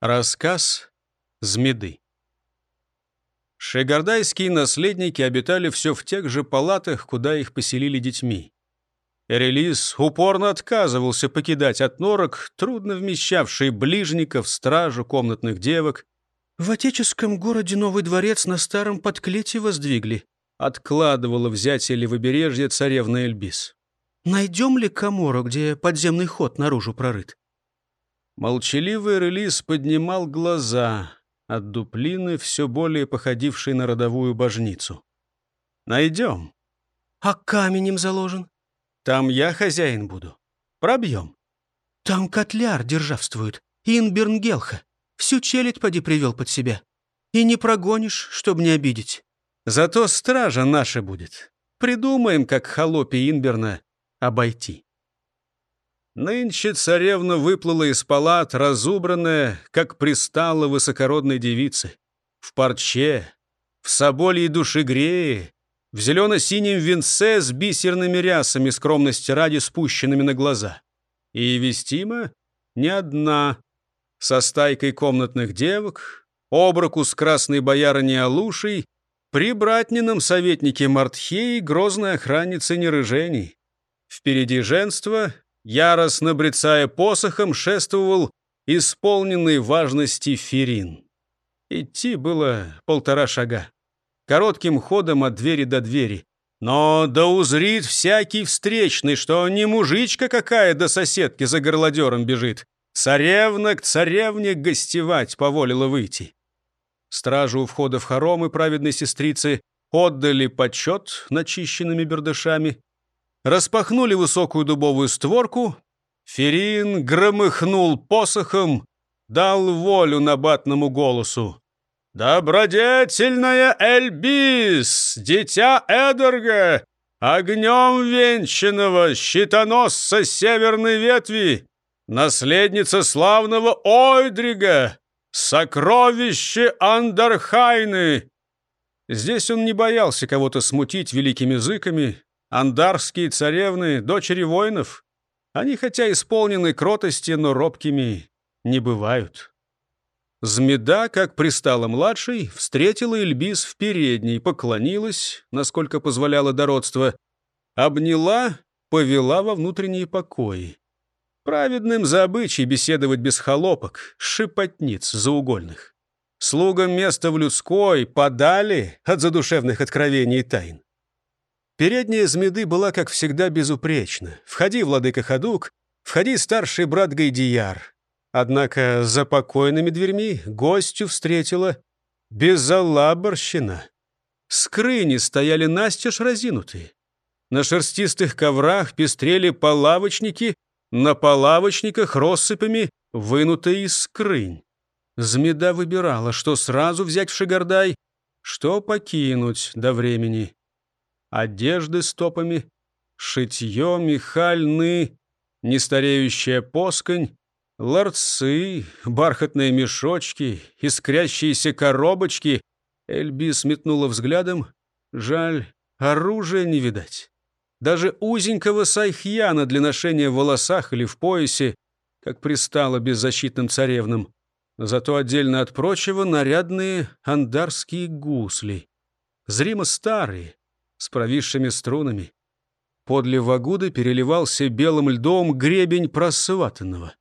Рассказ Змеды Шегардайские наследники обитали все в тех же палатах, куда их поселили детьми. Эрелис упорно отказывался покидать от норок, трудно вмещавшие ближников, стражу, комнатных девок. В отеческом городе новый дворец на старом подклете воздвигли. Откладывала взятие левобережья царевна Эльбис. Найдем ли Камору, где подземный ход наружу прорыт? Молчаливый релиз поднимал глаза от дуплины, все более походившей на родовую божницу. «Найдем». «А каменем заложен?» Там я хозяин буду. Пробьем. Там котляр державствует, Инберн Гелха. Всю челядь поди привел под себя. И не прогонишь, чтоб не обидеть. Зато стража наша будет. Придумаем, как холопе Инберна обойти. Нынче царевна выплыла из палат, разубранная, как пристала высокородной девицы. В парче, в собольей душегрее, в зелено-синем венце с бисерными рясами скромности ради спущенными на глаза. И вестима не одна, со стайкой комнатных девок, обруку с красной боярыней Алушей, при братнином советнике Мартхеи грозной охраннице Нерыжений. Впереди женства, яростно брецая посохом, шествовал исполненный важности Ферин. Идти было полтора шага коротким ходом от двери до двери. Но да узрит всякий встречный, что не мужичка какая до соседки за горлодером бежит. Царевна к царевне гостевать поволила выйти. Стражу у входа в хоромы праведной сестрицы отдали почет начищенными бердышами, распахнули высокую дубовую створку, Ферин громыхнул посохом, дал волю набатному голосу. «Добродетельная Эльбис, дитя Эдерга, огнем венчанного щитоносца северной ветви, наследница славного Ойдрига, сокровище Андархайны!» Здесь он не боялся кого-то смутить великими языками. Андарские царевны, дочери воинов, они хотя исполнены кротости, но робкими не бывают. Змеда, как пристала младшей, встретила Эльбис в передней, поклонилась, насколько позволяло дородство, обняла, повела во внутренние покои. Праведным за обычай беседовать без холопок, шипотниц заугольных. Слугам место в людской подали от задушевных откровений и тайн. Передняя Змеды была, как всегда, безупречна. Входи, владыка Хадук, входи, старший брат Гайдияр, Однако за покойными дверьми гостю встретила безалаборщина. Скрыни стояли настежь разинутые. На шерстистых коврах пестрели полавочники, на полавочниках россыпями вынутые из скрынь. Змеда выбирала, что сразу взять в Шигардай, что покинуть до времени. Одежды стопами, шитье, михальны, нестареющая посконь, Ларцы, бархатные мешочки, искрящиеся коробочки. Эльби сметнула взглядом. Жаль, оружия не видать. Даже узенького сайхьяна для ношения в волосах или в поясе, как пристало беззащитным царевнам. Зато отдельно от прочего нарядные андарские гусли. Зримо старые, с провисшими струнами. Подле вагуды переливался белым льдом гребень просватанного.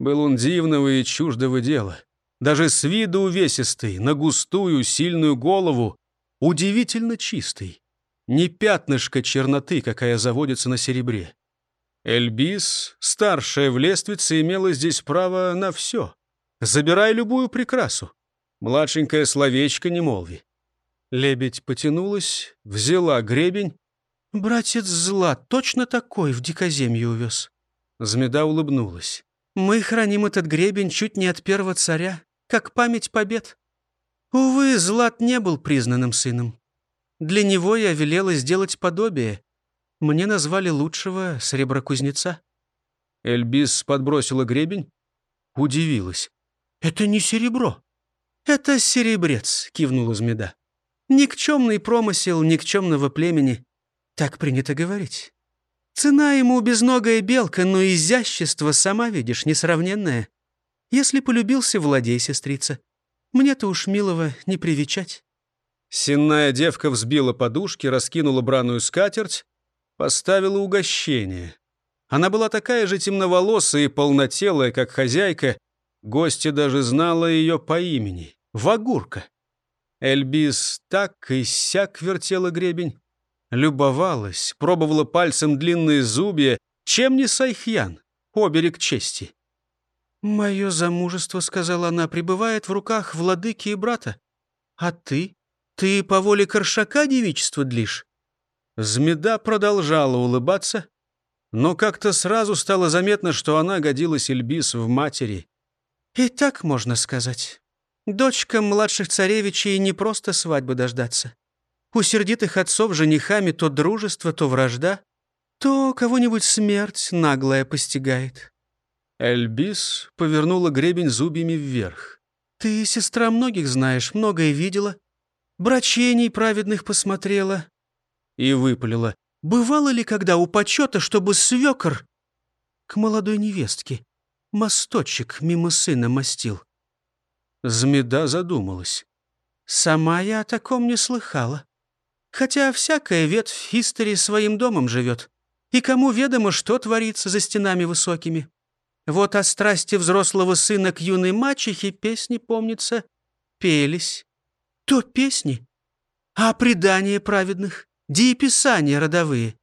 Был он дивного и чуждого дела. Даже с виду увесистый, на густую, сильную голову, удивительно чистый. Не пятнышко черноты, какая заводится на серебре. Эльбис, старшая в лествице, имела здесь право на все. Забирай любую прикрасу. Младшенькое словечко не молви. Лебедь потянулась, взяла гребень. «Братец зла точно такой в дикоземье увез». Змеда улыбнулась. Мы храним этот гребень чуть не от первого царя, как память побед. Увы, Злат не был признанным сыном. Для него я велела сделать подобие. Мне назвали лучшего среброкузнеца». Эльбис подбросила гребень, удивилась. «Это не серебро». «Это серебрец», — кивнула Змеда. «Никчемный промысел никчемного племени. Так принято говорить. Цена ему безногая белка, но изящество, сама видишь, несравненное. Если полюбился, владей, сестрица. Мне-то уж милого не привечать». Сенная девка взбила подушки, раскинула браную скатерть, поставила угощение. Она была такая же темноволосая и полнотелая, как хозяйка. Гостья даже знала ее по имени — Вагурка. Эльбис так и сяк вертела гребень. Любовалась, пробовала пальцем длинные зубья. Чем не Сайхьян? Оберег чести. «Мое замужество, — сказала она, — пребывает в руках владыки и брата. А ты? Ты по воле Коршака девичество длишь?» Змеда продолжала улыбаться, но как-то сразу стало заметно, что она годилась Эльбис в матери. «И так можно сказать. Дочкам младших царевичей не просто свадьбы дождаться. У сердитых отцов женихами то дружество, то вражда, то кого-нибудь смерть наглая постигает». Эльбис повернула гребень зубьями вверх. «Ты, сестра, многих знаешь, многое видела. Брачений праведных посмотрела». И выпалила. «Бывало ли когда у почета, чтобы свекор к молодой невестке мосточек мимо сына мастил?» Змеда задумалась. «Сама я о таком не слыхала. Хотя всякая ветвь истории своим домом живет. И кому ведомо, что творится за стенами высокими. Вот о страсти взрослого сына к юной мачехе песни, помнится, пелись. То песни, а предания праведных, дееписания родовые.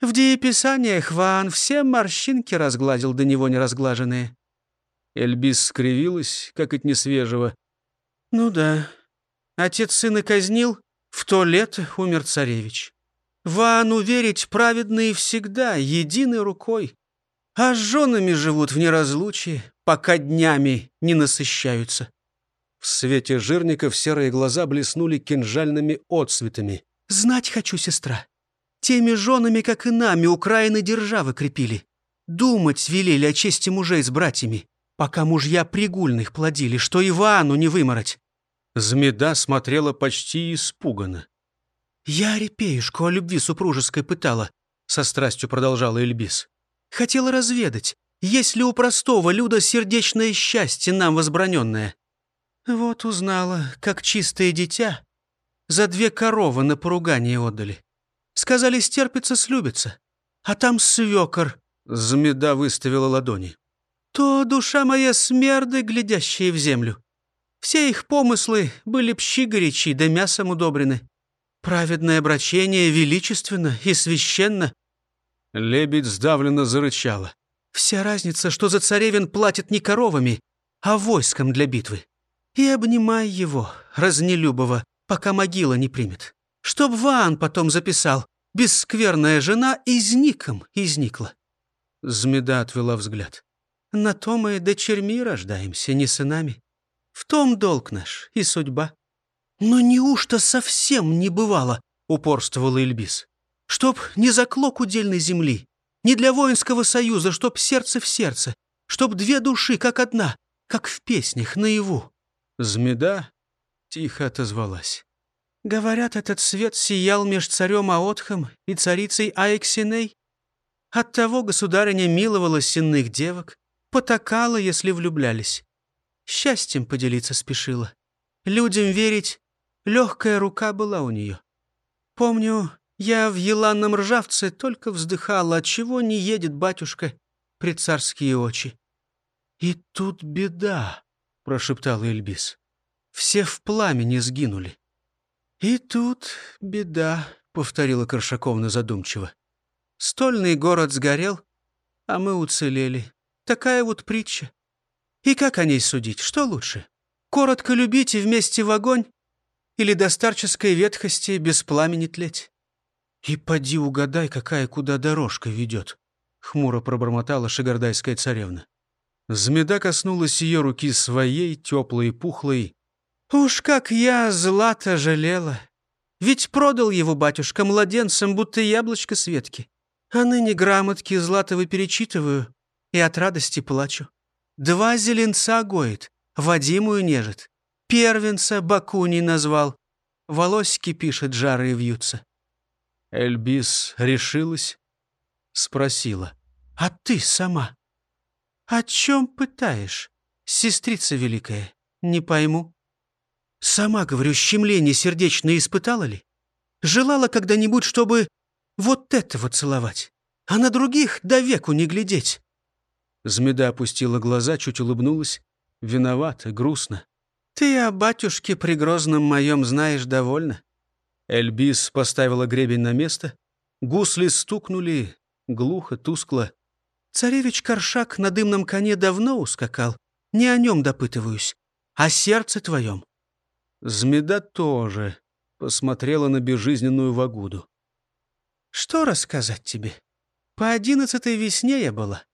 В дееписаниях Ван все морщинки разгладил до него неразглаженные. Эльбис скривилась, как от несвежего. «Ну да. Отец сына казнил, в то лето умер царевич. Вану верить праведные всегда, единой рукой. А с женами живут в неразлучии, пока днями не насыщаются». В свете жирников серые глаза блеснули кинжальными отсветами. «Знать хочу, сестра. Теми женами, как и нами, Украины державы крепили. Думать велели о чести мужей с братьями пока мужья пригульных плодили, что Ивану не вымороть. Змеда смотрела почти испуганно. «Я репеюшку о любви супружеской пытала», — со страстью продолжала Эльбис. «Хотела разведать, есть ли у простого люда сердечное счастье нам возбраненное. Вот узнала, как чистое дитя за две коровы на поругание отдали. Сказали, стерпится, слюбится. А там свекор». Змеда выставила ладони то душа моя смерды, глядящие в землю. Все их помыслы были пщи горячи, да мясом удобрены. Праведное обращение величественно и священно. Лебедь сдавленно зарычала. Вся разница, что за царевин платит не коровами, а войском для битвы. И обнимай его, разнелюбого, пока могила не примет. Чтоб Ван потом записал, бесскверная жена изником изникла. Змеда отвела взгляд. На то мы дочерьми рождаемся, не сынами. В том долг наш и судьба. Но неужто совсем не бывало, упорствовал Ильбис. Чтоб не за клок удельной земли, не для воинского союза, чтоб сердце в сердце, чтоб две души, как одна, как в песнях, наяву. Змеда тихо отозвалась. Говорят, этот свет сиял меж царем Аотхом и царицей Аэксиней. Оттого государыня миловала сенных девок, потакала, если влюблялись. Счастьем поделиться спешила. Людям верить, легкая рука была у нее. Помню, я в еланном ржавце только вздыхала, отчего не едет батюшка пред царские очи. «И тут беда», — прошептал Эльбис. «Все в пламени сгинули». «И тут беда», — повторила Коршаковна задумчиво. «Стольный город сгорел, а мы уцелели. Такая вот притча. И как о ней судить? Что лучше? Коротко любить и вместе в огонь? Или до старческой ветхости без пламени тлеть? И поди угадай, какая куда дорожка ведет, — хмуро пробормотала шигардайская царевна. Змеда коснулась ее руки своей, теплой и пухлой. «Уж как я злато жалела! Ведь продал его батюшка младенцем, будто яблочко Светки. А ныне грамотки Златовы перечитываю, и от радости плачу. Два зеленца гоит, Вадимую нежит. Первенца Бакуни назвал. Волосики пишет, жарые вьются. Эльбис решилась, спросила. «А ты сама? О чем пытаешь? Сестрица великая, не пойму. Сама, говорю, щемление сердечное испытала ли? Желала когда-нибудь, чтобы вот этого целовать, а на других до веку не глядеть. Змеда опустила глаза, чуть улыбнулась. Виновата, грустно. «Ты о батюшке при грозном моем знаешь довольно». Эльбис поставила гребень на место. Гусли стукнули, глухо, тускло. «Царевич Коршак на дымном коне давно ускакал. Не о нем допытываюсь, а сердце твоем». Змеда тоже посмотрела на безжизненную Вагуду. «Что рассказать тебе? По одиннадцатой весне я была.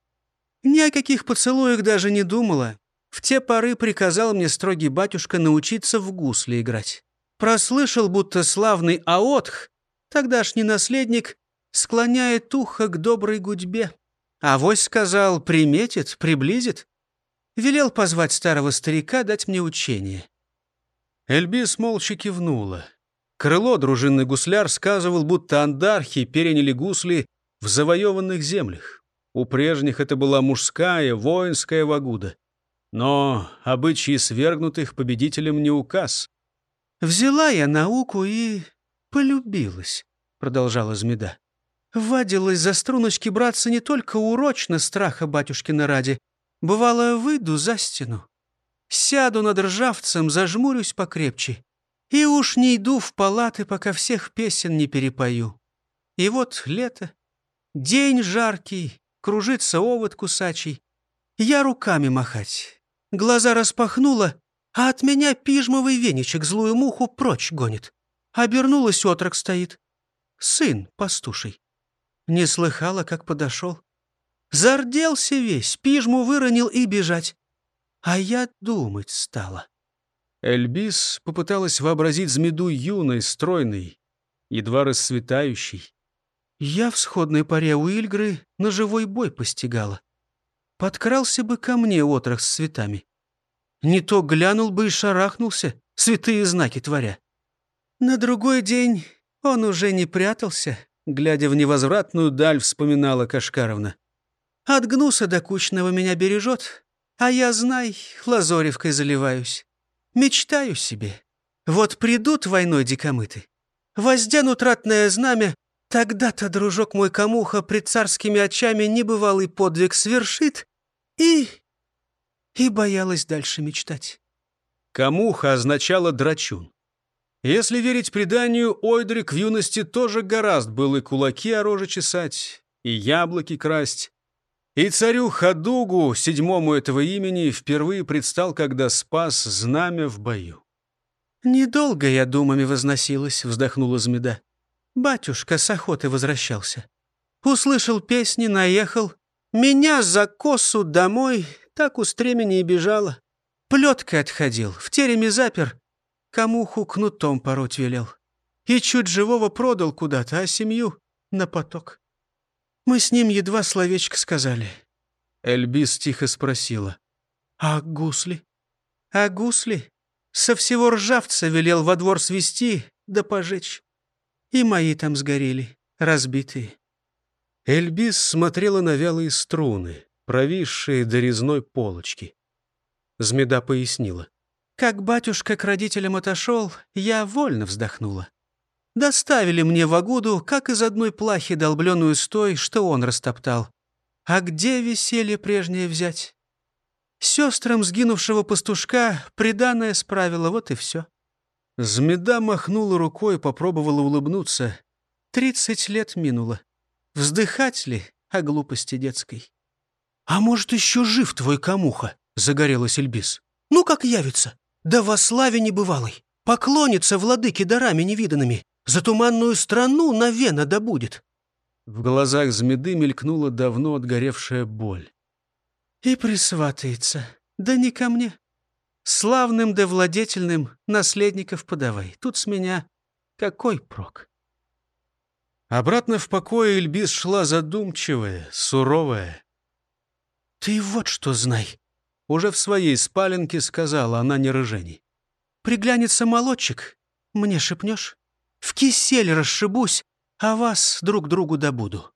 Ни о каких поцелуях даже не думала. В те поры приказал мне строгий батюшка научиться в гусли играть. Прослышал, будто славный Аотх, тогдашний наследник, склоняет ухо к доброй гудьбе. А вось сказал, приметит, приблизит. Велел позвать старого старика дать мне учение. Эльбис молча кивнула. Крыло дружинный гусляр сказывал, будто андархи переняли гусли в завоеванных землях. У прежних это была мужская, воинская вагуда. Но обычаи свергнутых победителям не указ. «Взяла я науку и полюбилась», — продолжала Змеда. «Вадилась за струночки браться не только урочно страха батюшкина ради. Бывало, выйду за стену, сяду над ржавцем, зажмурюсь покрепче, и уж не иду в палаты, пока всех песен не перепою. И вот лето, день жаркий, кружится овод кусачий. Я руками махать. Глаза распахнула, а от меня пижмовый веничек злую муху прочь гонит. Обернулась, отрок стоит. Сын пастуший. Не слыхала, как подошел. Зарделся весь, пижму выронил и бежать. А я думать стала. Эльбис попыталась вообразить змеду юной, стройной, едва расцветающей. Я в сходной паре у Ильгры на живой бой постигала. Подкрался бы ко мне отрах с цветами. Не то глянул бы и шарахнулся, святые знаки творя. На другой день он уже не прятался, глядя в невозвратную даль, вспоминала Кашкаровна. От гнуса до кучного меня бережет, а я, знай, лазоревкой заливаюсь. Мечтаю себе. Вот придут войной дикомыты, возденут ратное знамя, Тогда-то, дружок мой Камуха, пред царскими очами небывалый подвиг свершит и... и боялась дальше мечтать. Камуха означала драчун. Если верить преданию, Ойдрик в юности тоже гораст был и кулаки о роже чесать, и яблоки красть. И царю Хадугу, седьмому этого имени, впервые предстал, когда спас знамя в бою. «Недолго я думами возносилась», — вздохнула Змеда. Батюшка с охоты возвращался. Услышал песни, наехал. Меня за косу домой, так у стремени и бежала. Плеткой отходил, в тереме запер. Камуху кнутом пороть велел. И чуть живого продал куда-то, а семью — на поток. Мы с ним едва словечко сказали. Эльбис тихо спросила. «А гусли?» «А гусли?» Со всего ржавца велел во двор свести да пожечь. И мои там сгорели, разбитые. Эльбис смотрела на вялые струны, провисшие до резной полочки. Змеда пояснила. Как батюшка к родителям отошел, я вольно вздохнула. Доставили мне в Агуду, как из одной плахи долбленную стой, что он растоптал. А где веселье прежнее взять? Сестрам сгинувшего пастушка приданное справила, вот и все. Змеда махнула рукой, попробовала улыбнуться. Тридцать лет минуло. Вздыхать ли о глупости детской? «А может, еще жив твой камуха?» — загорелась Эльбис. «Ну, как явится? Да во славе небывалой! Поклонится владыке дарами невиданными! За туманную страну навена добудет!» В глазах змеды мелькнула давно отгоревшая боль. «И присватается. Да не ко мне. Славным да владетельным наследников подавай. Тут с меня какой прок? Обратно в покое Эльбис шла задумчивая, суровая. «Ты вот что знай!» Уже в своей спаленке сказала она не рыжени. «Приглянется молодчик, мне шепнешь? В кисель расшибусь, а вас друг другу добуду».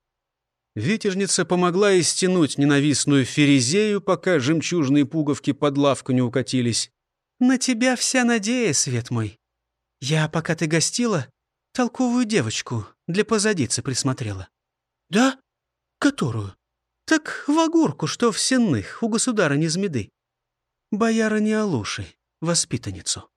Витяжница помогла истянуть ненавистную ферезею, пока жемчужные пуговки под лавку не укатились. «На тебя вся надея, свет мой. Я, пока ты гостила, толковую девочку для позадицы присмотрела». «Да? Которую?» «Так в огурку, что в сенных, у государа Низмеды. Бояра не Алуши, воспитанницу».